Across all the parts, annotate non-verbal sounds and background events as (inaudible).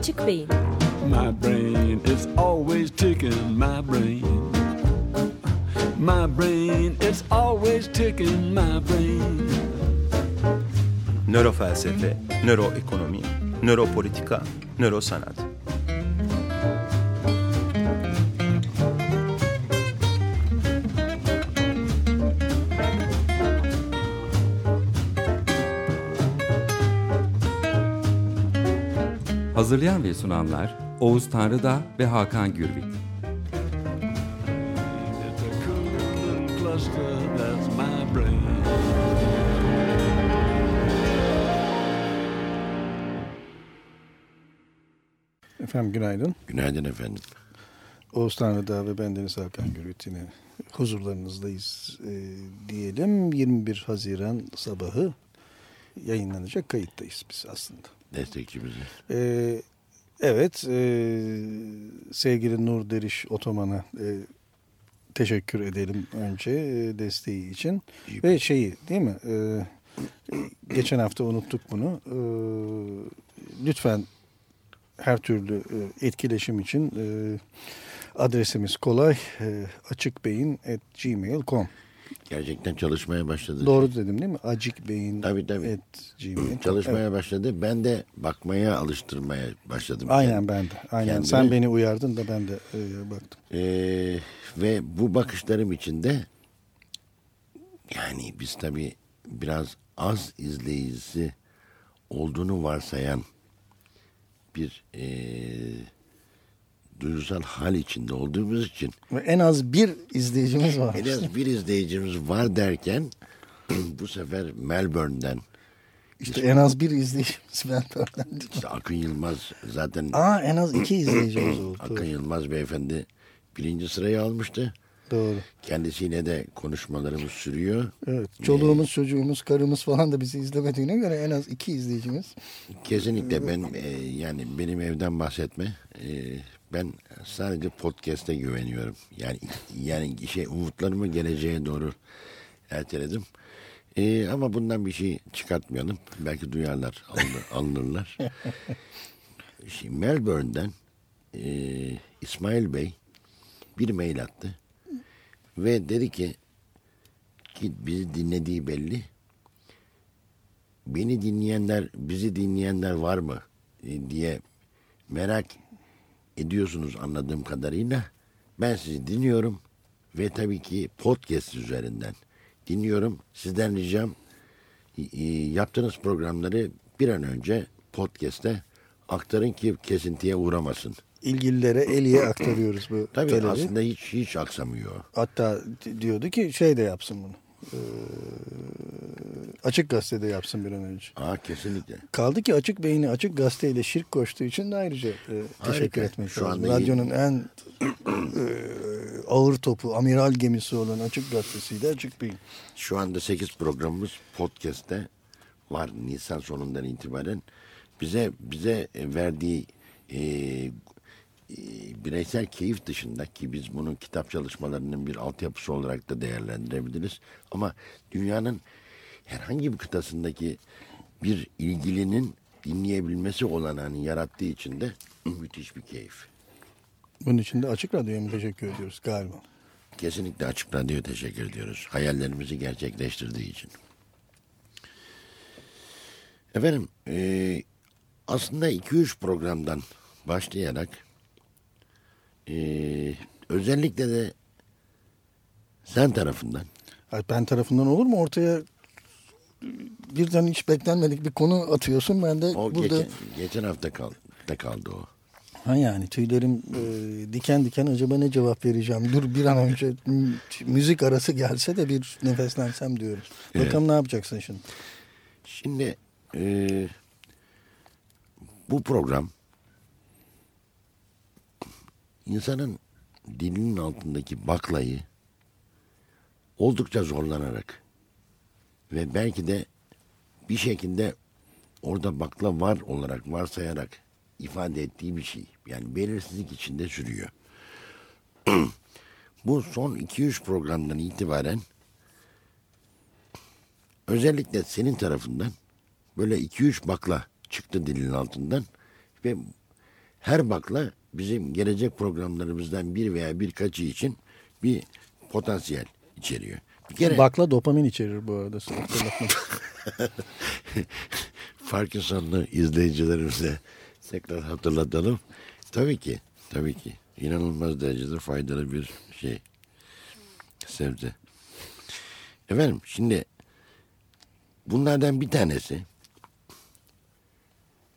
Açık Beyin My brain is always ticking, my brain. My brain is always ticking, my brain. Nörofelsefe, nöroekonomi, nöropolitika, nörosanat. Hazırlayan ve sunanlar Oğuz Tanrıda ve Hakan Gürbüz. Efendim günaydın. Günaydın efendim. Oğuz Tanrıdağ ve bendeniz Hakan Gürüt yine huzurlarınızdayız e, diyelim. 21 Haziran sabahı yayınlanacak kayıttayız biz aslında. Destekçimizi. E, evet e, sevgili Nur Deriş Otoman'a e, teşekkür edelim önce e, desteği için. İyi Ve şeyi değil mi? E, e, geçen hafta unuttuk bunu. E, lütfen her türlü e, etkileşim için e, adresimiz kolay. E, açıkbeyin.gmail.com Gerçekten çalışmaya başladı. Doğru dedim değil mi? Acikbeyin Tabii, tabii. at gmail. (clears throat) Çalışmaya Evet. başladı. Ben de bakmaya, alıştırmaya başladım. Aynen ben de. Aynen. Kendimi- Sen beni uyardın da ben de e, baktım. Ee, ve bu bakışlarım içinde yani biz tabii biraz az izleyicisi olduğunu varsayan bir ee, duygusal hal içinde olduğumuz için en az bir izleyicimiz var. en az bir izleyicimiz var derken (clears throat) bu sefer Melbourne'den İşte en az bir izleyicimiz öğrendim. işte Akın Yılmaz zaten Aa en az iki izleyicimiz (clears throat) oldu. Akın Yılmaz beyefendi birinci sırayı almıştı. Doğru. Kendisiyle de konuşmalarımız sürüyor. Evet. Çoluğumuz, çocuğumuz, karımız falan da bizi izlemediğine göre en az iki izleyicimiz. Kesinlikle ben e, yani benim evden bahsetme. E, ben sadece podcast'e güveniyorum. Yani yani şey umutlarımı geleceğe doğru erteledim. E, ama bundan bir şey çıkartmayalım. Belki duyarlar, alınır, (laughs) alınırlar. Şimdi Melbourne'den e, İsmail Bey bir mail attı. Ve dedi ki ki bizi dinlediği belli. Beni dinleyenler, bizi dinleyenler var mı e, diye merak ediyorsunuz anladığım kadarıyla. Ben sizi dinliyorum ve tabii ki podcast üzerinden dinliyorum. Sizden ricam e, e, yaptığınız programları bir an önce podcast'e aktarın ki kesintiye uğramasın. İlgililere Eli'ye aktarıyoruz bu Tabii talebi. aslında hiç hiç aksamıyor. Hatta di- diyordu ki şey de yapsın bunu. Ee, açık gazetede yapsın bir an önce. Aa kesinlikle. Kaldı ki Açık Beyni Açık Gazete ile şirk koştuğu için de ayrıca e, teşekkür etmek Şu lazım. iyi. Radyonun en e, ağır topu, amiral gemisi olan Açık Gazetesi'yle Açık Beyin. Şu anda 8 programımız podcast'te var Nisan sonundan itibaren. Bize bize verdiği e, e, bireysel keyif dışında ki biz bunun kitap çalışmalarının bir altyapısı olarak da değerlendirebiliriz. Ama dünyanın herhangi bir kıtasındaki bir ilgilinin dinleyebilmesi olanağını yarattığı için de müthiş bir keyif. Bunun için de Açık Radyo'ya mı teşekkür ediyoruz galiba. Kesinlikle Açık Radyo'ya teşekkür ediyoruz. Hayallerimizi gerçekleştirdiği için. Efendim, e, aslında 2-3 programdan başlayarak e, özellikle de sen tarafından Ay, Ben tarafından olur mu? Ortaya birden hiç beklenmedik bir konu atıyorsun. Ben de o burada... geçen, geçen hafta kaldı, da kaldı o. Ha yani tüylerim e, diken diken acaba ne cevap vereceğim? Dur bir an önce müzik arası gelse de bir nefeslensem diyorum. Bakalım ne yapacaksın şimdi? Şimdi e, bu program insanın dilinin altındaki baklayı oldukça zorlanarak ve belki de bir şekilde orada bakla var olarak varsayarak ifade ettiği bir şey. Yani belirsizlik içinde sürüyor. (clears throat) bu son 2-3 programdan itibaren özellikle senin tarafından böyle 2-3 bakla çıktı dilin altından ve her bakla bizim gelecek programlarımızdan bir veya birkaçı için bir potansiyel içeriyor. Bir kere Bakla dopamin içerir bu arada. Parkinson'lu (laughs) izleyicilerimize tekrar hatırlatalım. Tabii ki, tabii ki. inanılmaz derecede faydalı bir şey. Sebze. Efendim şimdi bunlardan bir tanesi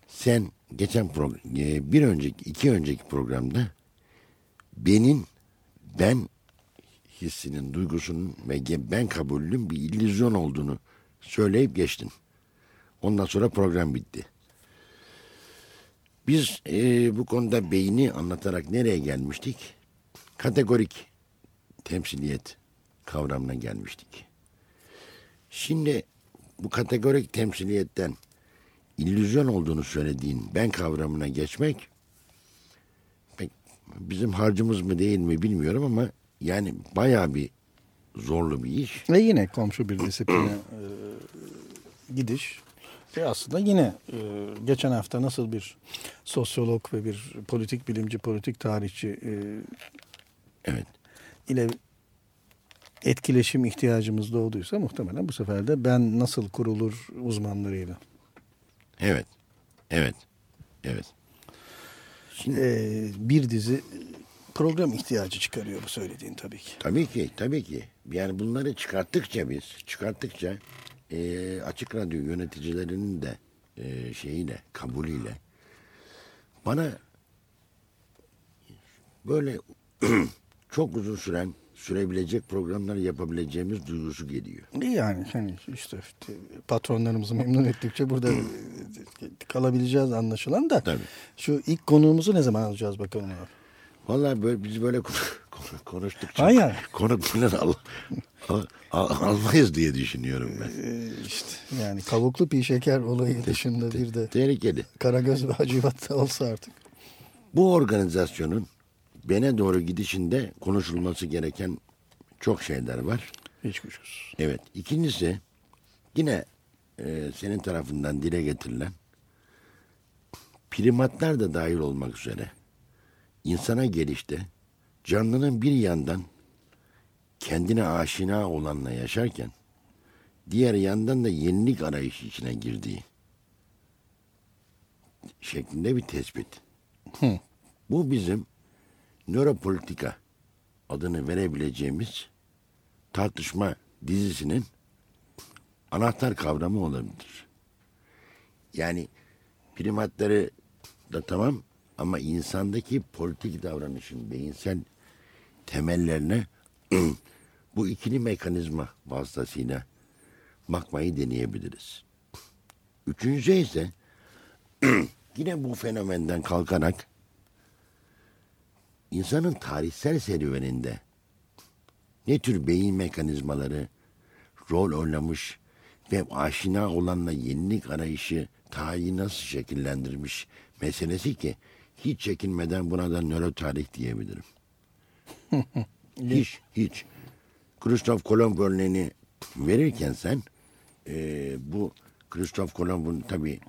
sen geçen program, bir önceki, iki önceki programda benim ben hissinin, duygusunun ve ben kabulünün bir illüzyon olduğunu söyleyip geçtin. Ondan sonra program bitti. Biz e, bu konuda beyni anlatarak nereye gelmiştik? Kategorik temsiliyet kavramına gelmiştik. Şimdi bu kategorik temsiliyetten illüzyon olduğunu söylediğin ben kavramına geçmek pek bizim harcımız mı değil mi bilmiyorum ama yani bayağı bir zorlu bir iş. Ve yine komşu bir disipline e, gidiş. Ve aslında yine e, geçen hafta nasıl bir sosyolog ve bir politik bilimci, politik tarihçi e, Evet. ile etkileşim ihtiyacımız doğduysa muhtemelen bu sefer de ben nasıl kurulur uzmanlarıyla. Evet. Evet. Evet. Şimdi E, bir dizi program ihtiyacı çıkarıyor bu söylediğin tabii ki. Tabii ki, tabii ki. Yani bunları çıkarttıkça biz, çıkarttıkça e, açık radyo yöneticilerinin de e, şeyiyle, kabulüyle bana böyle (clears throat) çok uzun süren, sürebilecek programlar yapabileceğimiz duygusu geliyor. Yani hani işte patronlarımızı memnun ettikçe burada (clears throat) kalabileceğiz anlaşılan da. Tabii. Şu ilk konuğumuzu ne zaman alacağız bakalım abi. Vallahi böyle biz böyle kon- kon- konuştukça Hayır. konuk falan al, al- al- almayız diye düşünüyorum ben. Ee, işte yani kavuklu pi şeker olayı dışında bir de Tehlikeli. Karagöz (laughs) ve Hacivat da olsa artık. Bu organizasyonun bene doğru gidişinde konuşulması gereken çok şeyler var. Hiç kuşkusuz. Evet. İkincisi yine e, senin tarafından dile getirilen primatlar da dahil olmak üzere insana gelişte canlının bir yandan kendine aşina olanla yaşarken diğer yandan da yenilik arayışı içine girdiği şeklinde bir tespit. Hı. Bu bizim nöropolitika adını verebileceğimiz tartışma dizisinin anahtar kavramı olabilir. Yani primatları da tamam ama insandaki politik davranışın beyinsel temellerine (clears throat) bu ikili mekanizma vasıtasıyla bakmayı deneyebiliriz. Üçüncü ise (clears throat) yine bu fenomenden kalkarak insanın tarihsel serüveninde ne tür beyin mekanizmaları rol oynamış ve aşina olanla yenilik arayışı tarihi nasıl şekillendirmiş meselesi ki hiç çekinmeden buna da nörotarih diyebilirim. (laughs) hiç, hiç. Christoph Kolomb örneğini verirken sen e, bu Christoph Kolomb'un tabi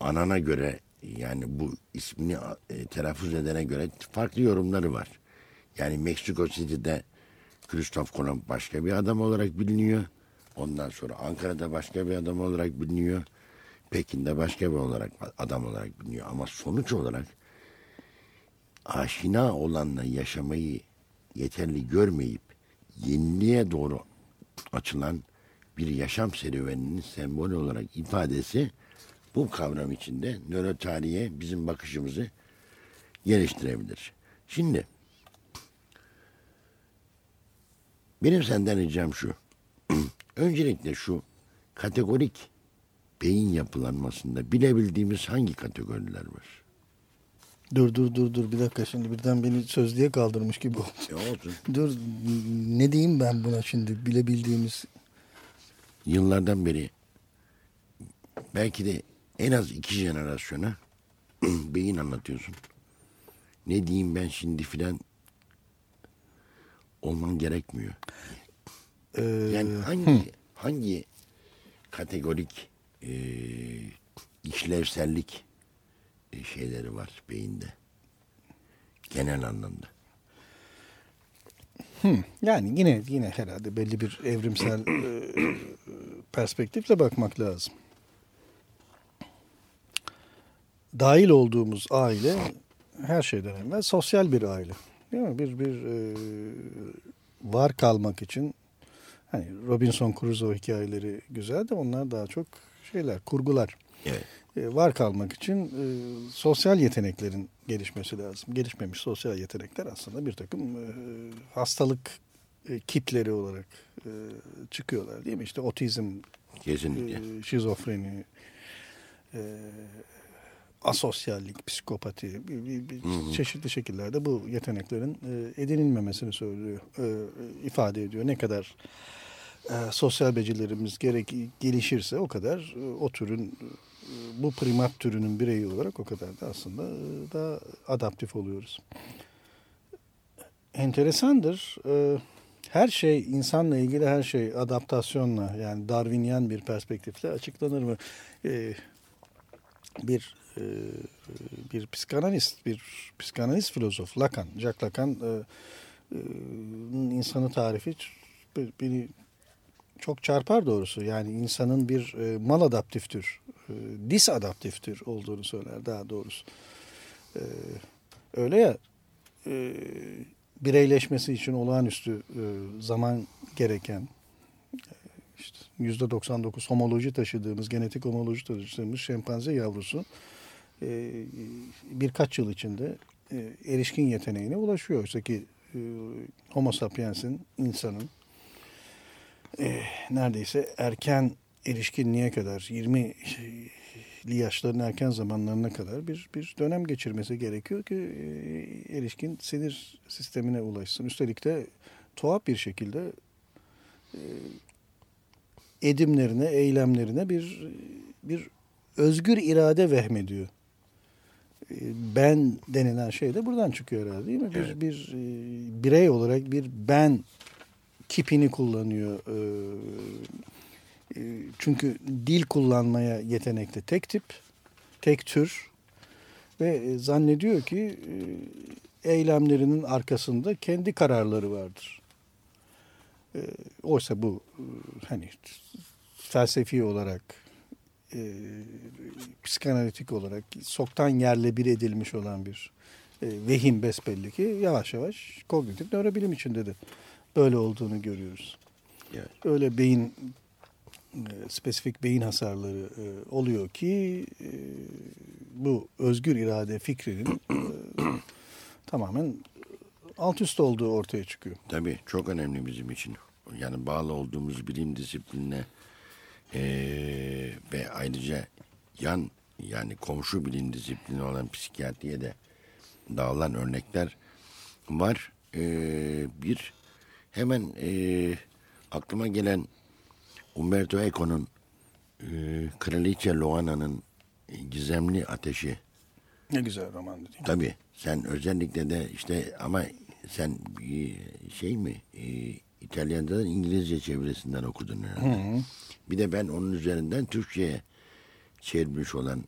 anana göre yani bu ismini e, telaffuz edene göre farklı yorumları var. Yani Meksiko City'de Christoph Kolomb başka bir adam olarak biliniyor. Ondan sonra Ankara'da başka bir adam olarak biliniyor. Pekin'de başka bir olarak adam olarak biliniyor. Ama sonuç olarak aşina olanla yaşamayı yeterli görmeyip yeniliğe doğru açılan bir yaşam serüveninin sembolü olarak ifadesi bu kavram içinde nörotarihe bizim bakışımızı geliştirebilir. Şimdi benim senden ricam şu. (clears throat) Öncelikle şu kategorik beyin yapılanmasında bilebildiğimiz hangi kategoriler var? Dur dur dur dur bir dakika şimdi birden beni sözlüğe kaldırmış gibi oldu. E olsun. (laughs) Dur ne diyeyim ben buna şimdi bilebildiğimiz Yıllardan beri belki de en az iki jenerasyona (clears throat) beyin anlatıyorsun. Ne diyeyim ben şimdi filan olman gerekmiyor. e, Yani hangi hangi kategorik e, işlevsellik e, şeyleri var beyinde. Genel anlamda. Hmm, yani yine yine herhalde belli bir evrimsel e, perspektifle bakmak lazım. Dahil olduğumuz aile her şeyden evvel sosyal bir aile. Değil mi? Bir bir e, var kalmak için hani Robinson Crusoe hikayeleri güzel de onlar daha çok şeyler, kurgular. Evet. E, var kalmak için e, sosyal yeteneklerin gelişmesi lazım. Gelişmemiş sosyal yetenekler aslında bir takım e, hastalık e, kitleri olarak e, çıkıyorlar değil mi? İşte otizm, Kesinlikle. e, şizofreni, e, asosyallik, psikopati Hı hı. çeşitli şekillerde bu yeteneklerin e, edinilmemesini söylüyor, e, ifade ediyor. Ne kadar e, sosyal becerilerimiz gerek gelişirse o kadar o türün bu primat türünün bireyi olarak o kadar da aslında daha adaptif oluyoruz. Enteresandır. Her şey insanla ilgili her şey adaptasyonla yani Darwinyen bir perspektifle açıklanır mı? Bir e, bir psikanalist, bir psikanalist filozof Lacan, Jacques Lacan e, e, insanı tarifi beni çok çarpar doğrusu. Yani insanın bir e, maladaptif tür, e, olduğunu söyler daha doğrusu. Öyle ya bireyleşmesi için olağanüstü zaman gereken işte %99 homoloji taşıdığımız, genetik homoloji taşıdığımız şempanze yavrusu e, birkaç yıl içinde e, erişkin yeteneğine ulaşıyor. Oysa ki e, homo sapiens'in, insanın e, neredeyse erken erişkinliğe kadar 20'li yaşların erken zamanlarına kadar bir bir dönem geçirmesi gerekiyor ki erişkin sinir sistemine ulaşsın. Üstelik de tuhaf bir şekilde edimlerine, eylemlerine bir bir özgür irade vehmediyor. Ben denilen şey de buradan çıkıyor herhalde değil mi? Bir, Evet. bir e, birey olarak bir ben kipini kullanıyor. E, e, Çünkü dil kullanmaya yetenekli tek tip, tek tür ve e, zannediyor ki e, eylemlerinin arkasında kendi kararları vardır. E, Oysa bu e, hani felsefi olarak e, psikanalitik olarak soktan yerle bir edilmiş olan bir e, vehim besbelli ki yavaş yavaş kognitif nörobilim içinde de böyle olduğunu görüyoruz. Evet. Öyle beyin e, spesifik beyin hasarları e, oluyor ki e, bu özgür irade fikrinin e, tamamen alt üst olduğu ortaya çıkıyor. Tabii çok önemli bizim için. Yani bağlı olduğumuz bilim disiplinine eee, ve ayrıca yan yani komşu bilim disiplini olan psikiyatriye de dağılan örnekler var. Eee, bir hemen eee, aklıma gelen Umberto Eco'nun eee Kraliçe Loana'nın gizemli ateşi Ne güzel roman değil mi? Tabii. Sen özellikle de işte ama sen bir şey mi e, İtalyancadan İngilizce çevirisinden okudun herhalde. Bir de ben onun üzerinden Türkçe'ye çevirmiş olan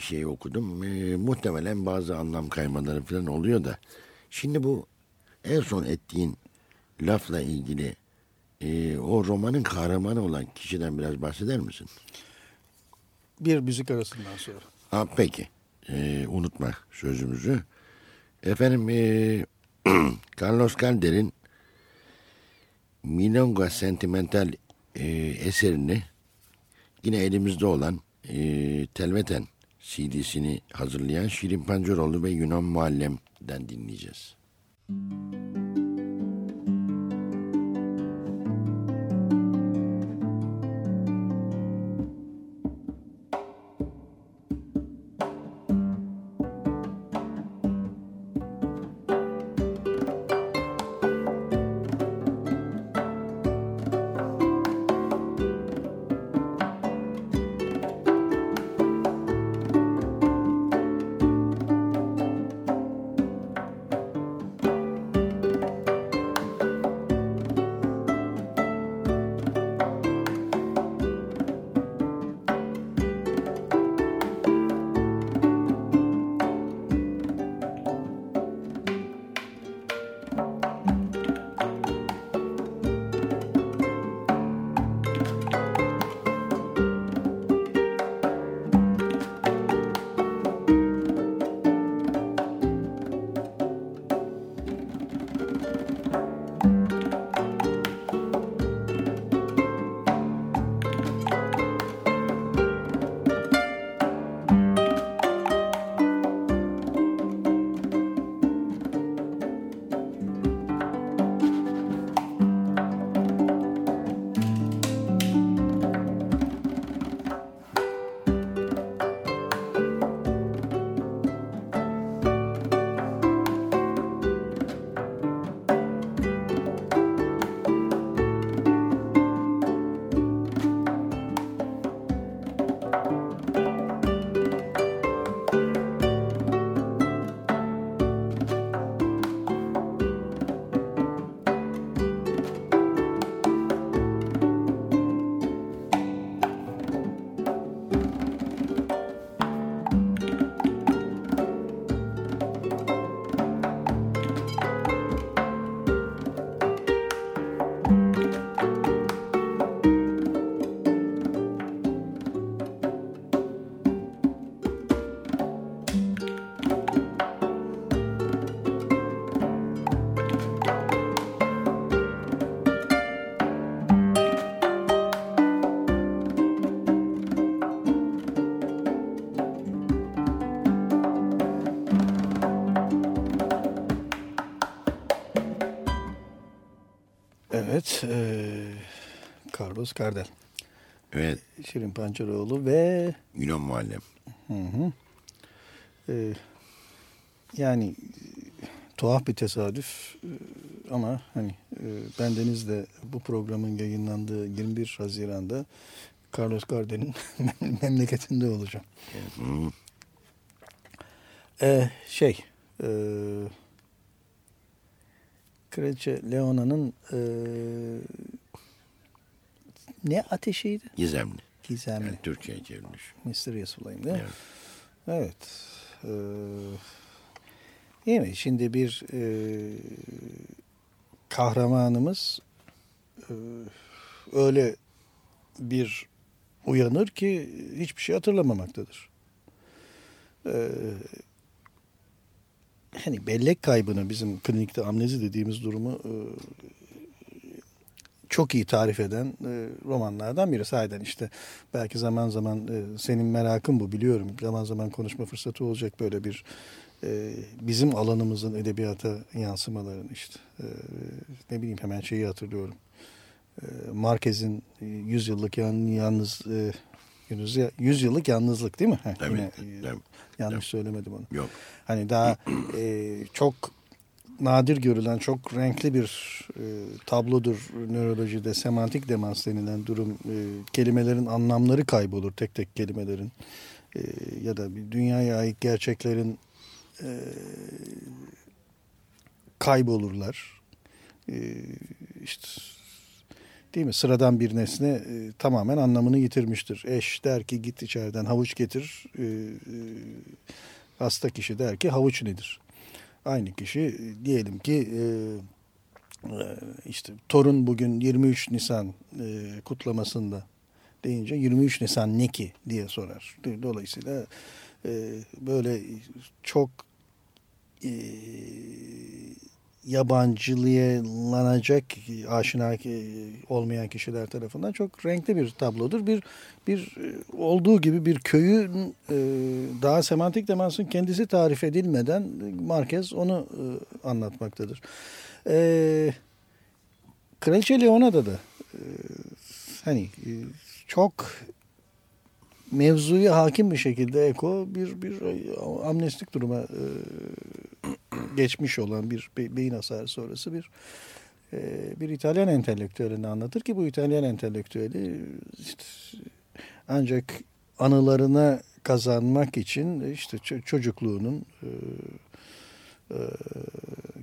şey okudum. E, muhtemelen bazı anlam kaymaları falan oluyor da. Şimdi bu en son ettiğin lafla ilgili e, o romanın kahramanı olan kişiden biraz bahseder misin? Bir müzik arasından sonra. Ha, peki. Ee, unutma sözümüzü. Efendim ee, (clears throat) Carlos Calder'in Milonga Sentimental ee, eserini yine elimizde olan ee, Telveten CD'sini hazırlayan Şirin Pancuroğlu ve Yunan Muallem'den dinleyeceğiz. Milonga Carlos Gardel. Evet. Şirin Pançaroğlu ve Yunan Muallem. Hı hı. Ee, yani e, tuhaf bir tesadüf e, ama hani e, bendeniz de bu programın yayınlandığı 21 Haziran'da Carlos Gardel'in (laughs) memleketinde olacağım. Hı. Ee, şey e, Kraliçe Leona'nın e, ne ateşiydi? Gizemli. Gizemli. Yani Türkçe'ye çevrilmiş. Mysterious Flame değil mi? Evet. Evet. Ee, iyi mi? Şimdi bir e, kahramanımız e, öyle bir uyanır ki hiçbir şey hatırlamamaktadır. Ee, hani bellek kaybını bizim klinikte amnezi dediğimiz durumu e, çok iyi tarif eden e, romanlardan biri. Sahiden işte belki zaman zaman e, senin merakın bu biliyorum. Zaman zaman konuşma fırsatı olacak böyle bir e, bizim alanımızın edebiyata yansımalarını işte. E, ne bileyim hemen şeyi hatırlıyorum. E, Marquez'in e, yüzyıllık yalnız e, yüz, yüzyıllık yalnızlık değil mi? Heh, Evet, yine, evet, yanlış evet. söylemedim onu. Yok. Hani daha (clears throat) e, çok nadir görülen çok renkli bir e, tablodur nörolojide semantik demans denilen durum e, kelimelerin anlamları kaybolur tek tek kelimelerin. E, ya da bir dünyaya ait gerçeklerin e, kaybolurlar. E, işte değil mi? Sıradan bir nesne e, tamamen anlamını yitirmiştir. Eş der ki git içeriden havuç getir. E, e, hasta kişi der ki havuç nedir aynı kişi e, diyelim ki e, e, işte torun bugün 23 Nisan kutlamasında deyince 23 Nisan ne ki diye sorar. Dolayısıyla böyle çok yabancılılanacak aşina olmayan kişiler tarafından çok renkli bir tablodur. Bir bir e, olduğu gibi bir köyün e, daha semantik demansın kendisi tarif edilmeden Marquez onu e, anlatmaktadır. Kraliçe Leona'da da hani çok mevzuya hakim bir şekilde Eko bir bir amnestik duruma (clears throat) geçmiş olan bir be, beyin hasarı sonrası bir e, bir İtalyan entelektüelini anlatır ki bu İtalyan entelektüeli işte ancak anılarına kazanmak için işte ço- çocukluğunun e, e,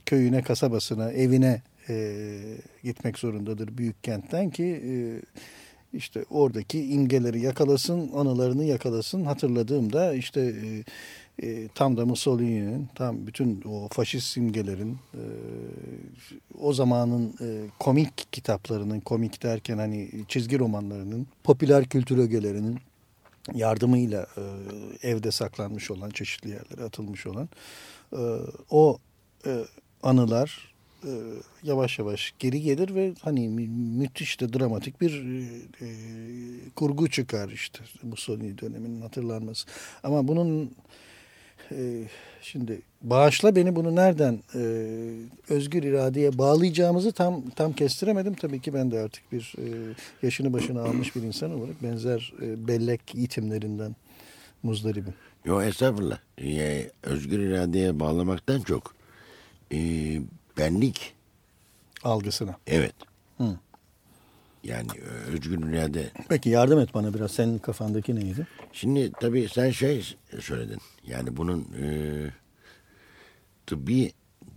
köyüne, kasabasına, evine gitmek zorundadır büyük kentten ki işte oradaki imgeleri yakalasın, anılarını yakalasın. Hatırladığımda işte e, tam da Mussolini'nin, tam bütün o faşist simgelerin, e, o zamanın e, komik kitaplarının, komik derken hani çizgi romanlarının, popüler kültür ögelerinin yardımıyla e, evde saklanmış olan, çeşitli yerlere atılmış olan e, o e, anılar e, yavaş yavaş geri gelir ve hani mü- müthiş de dramatik bir e, e, kurgu çıkar işte Mussolini döneminin hatırlanması. Ama bunun e, şimdi bağışla beni bunu nereden e, özgür iradeye bağlayacağımızı tam tam kestiremedim. Tabii ki ben de artık bir e, yaşını başına almış bir insan olarak benzer e, bellek eğitimlerinden muzdaribim. Yok estağfurullah. Ee, özgür iradeye bağlamaktan çok e, benlik Algısına. evet. Hı. Yani e, özgür irade. Peki yardım et bana biraz. Senin kafandaki neydi? Şimdi tabii sen şey söyledin. Yani bunun e, tıbbi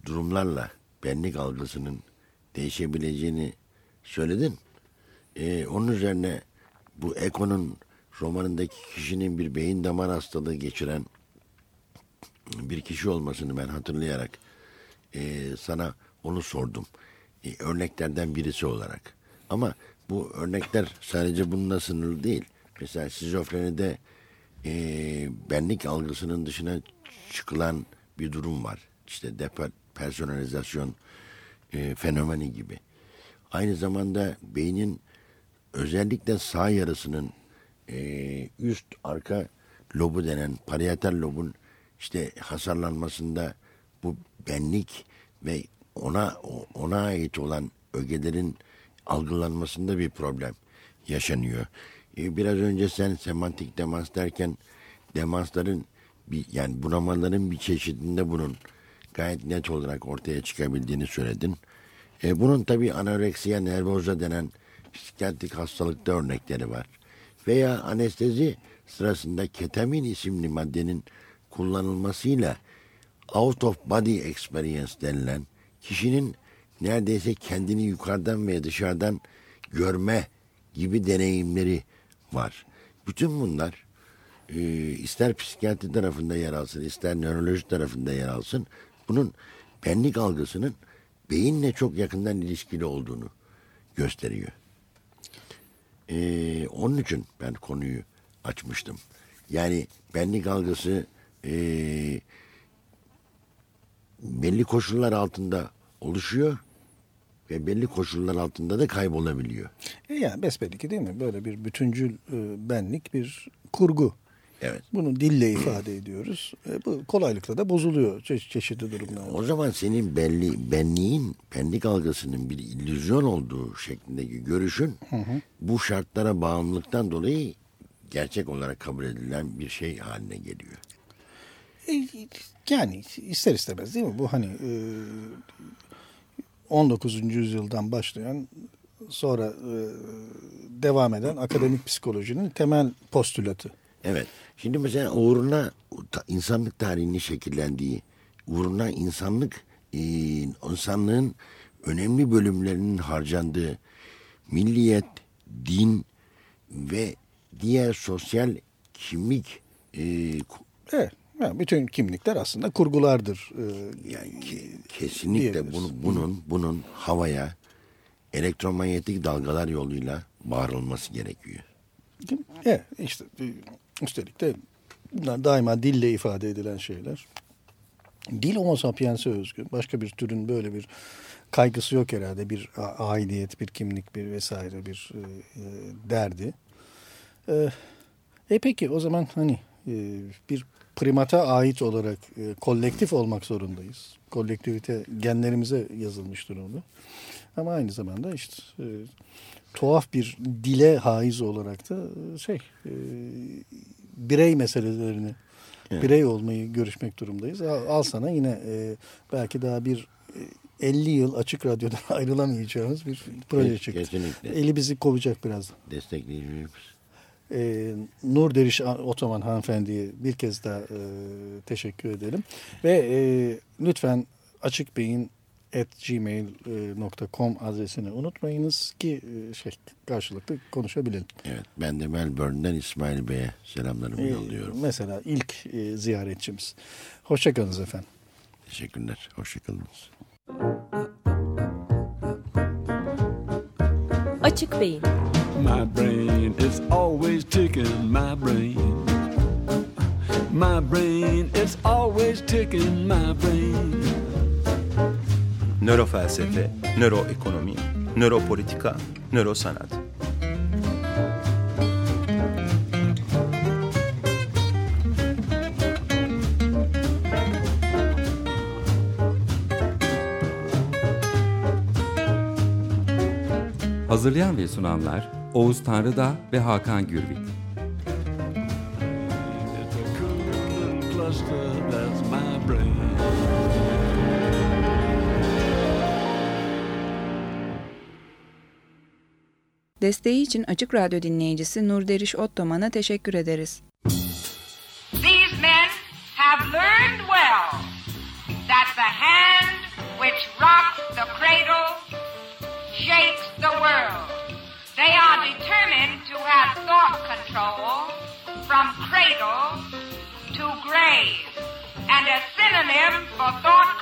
durumlarla benlik algısının değişebileceğini söyledin. E, onun üzerine bu Eko'nun romanındaki kişinin bir beyin damar hastalığı geçiren bir kişi olmasını ben hatırlayarak e, sana onu sordum. E, örneklerden birisi olarak. Ama bu örnekler sadece bununla sınırlı değil. Mesela şizofrenide e, benlik algısının dışına çıkılan bir durum var. İşte depersonalizasyon e, fenomeni gibi. Aynı zamanda beynin özellikle sağ yarısının e, üst arka lobu denen parietal lobun işte hasarlanmasında bu benlik ve ona ona ait olan ögelerin algılanmasında bir problem yaşanıyor. E, biraz önce sen semantik demans derken demansların bir yani bunamaların bir çeşidinde bunun gayet net olarak ortaya çıkabildiğini söyledin. E, bunun tabii anoreksiya nervoza denen psikiyatrik hastalıkta örnekleri var. Veya anestezi sırasında ketamin isimli maddenin kullanılmasıyla out of body experience denilen kişinin neredeyse kendini yukarıdan ve dışarıdan görme gibi deneyimleri var. Bütün bunlar e, ister psikiyatri tarafında yer alsın, ister nöroloji tarafında yer alsın, bunun benlik algısının beyinle çok yakından ilişkili olduğunu gösteriyor. E, onun için ben konuyu açmıştım. Yani benlik algısı e, belli koşullar altında oluşuyor ve belli koşullar altında da kaybolabiliyor. E yani besbelli ki değil mi? Böyle bir bütüncül e, benlik bir kurgu. Evet. Bunu dille ifade ediyoruz. E, bu kolaylıkla da bozuluyor çe- çeşitli durumlarda. O zaman senin belli benliğin, benlik algısının bir illüzyon olduğu şeklindeki görüşün bu şartlara bağımlılıktan dolayı gerçek olarak kabul edilen bir şey haline geliyor. E, yani ister istemez değil mi? Bu hani e, 19. yüzyıldan başlayan sonra e, devam eden akademik psikolojinin temel postülatı. Evet. Şimdi mesela uğruna insanlık tarihinin şekillendiği, uğruna insanlık e, insanlığın önemli bölümlerinin harcandığı milliyet, din ve diğer sosyal kimlik e, Evet. Yani bütün kimlikler aslında kurgulardır. E, yani ki- kesinlikle bunu, bunun bunun havaya elektromanyetik dalgalar yoluyla bağırılması gerekiyor. Evet işte e, üstelik de bunlar daima dille ifade edilen şeyler. Dil homo sapiens'e özgü. Başka bir türün böyle bir kaygısı yok herhalde. Bir aidiyet, bir kimlik, bir vesaire bir e, e, derdi. E, e peki o zaman hani e, bir primata ait olarak e, kolektif olmak zorundayız. Kolektivite genlerimize yazılmış durumda. Ama aynı zamanda işte e, tuhaf bir dile haiz olarak da e, şey e, birey meselelerini birey olmayı görüşmek durumdayız. Al, al sana yine e, belki daha bir e, 50 yıl açık radyodan (laughs) ayrılamayacağımız bir proje Kes- çıktı. kesinlikle. Eli bizi kovacak birazdan. Destekleyicilerimiz. E, Nur Deriş Otoman hanımefendiye bir kez daha e, teşekkür edelim. Ve e, lütfen açık beyin at gmail.com adresini unutmayınız ki e, şey karşılıklı konuşabilelim. Evet, ben de Melbourne'den İsmail Bey'e selamlarımı E, yolluyorum. mesela ilk e, ziyaretçimiz. Hoşçakalınız efendim. Teşekkürler, hoşçakalınız. Açık Beyin My brain is always ticking, my brain. My brain is always ticking, my brain. Nörofelsefe, nöroekonomi, nöropolitika, nörosanat. Hazırlayan ve sunanlar Oğuz Tanrıda ve Hakan brain. Desteği için Açık Radyo dinleyicisi Nurderiş Ottoman'a teşekkür ederiz. These men have learned well that the hand which rocks the cradle shakes the world. They are determined to have thought control from cradle to grave. And a synonym for thought control